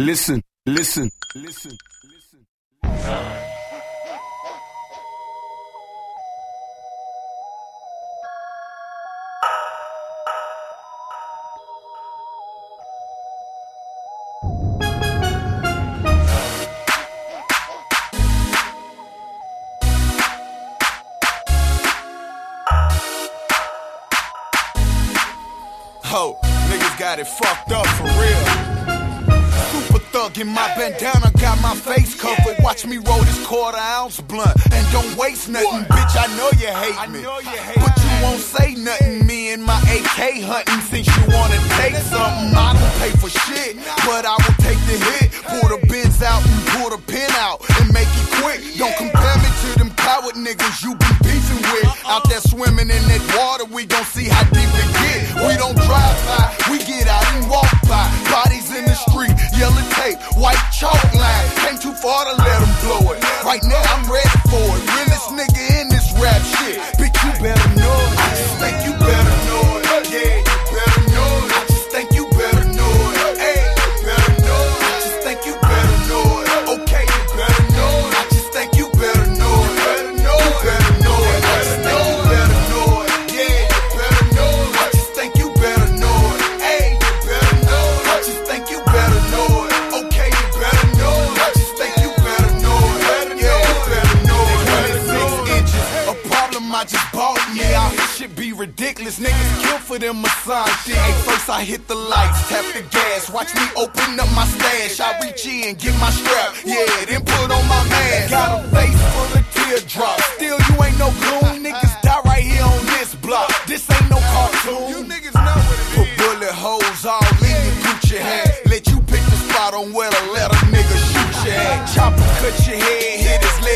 Listen, listen, listen, listen. Ho, niggas got it fucked up for real. Thug in my bandana, got my face covered. Watch me roll this quarter ounce blunt and don't waste nothing, bitch. I know you hate me, but you won't say nothing. Me and my AK hunting since you wanna take something. I don't pay for shit, but I will take the hit. Pull the bins out and pull the pin out and make it quick. Don't compare me to them coward niggas you been beefing with. Out there swimming in that water, we gon' see how deep it get. We don't drive by, we get out and walk by. Bodies in Far to let them blow it. Right now I just bought. Yeah, out here shit be ridiculous. Niggas kill for them massage shit. Hey, first I hit the lights, tap the gas. Watch me open up my stash. I reach in, get my strap. Yeah, then put on my mask. Got a face full of teardrops. Still, you ain't no goon. Niggas die right here on this block. This ain't no cartoon. You niggas know what it Put bullet holes all in your Gucci hat. Let you pick the spot on where to let a nigga shoot your at. Chopper cut your head, hit his leg